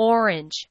orange.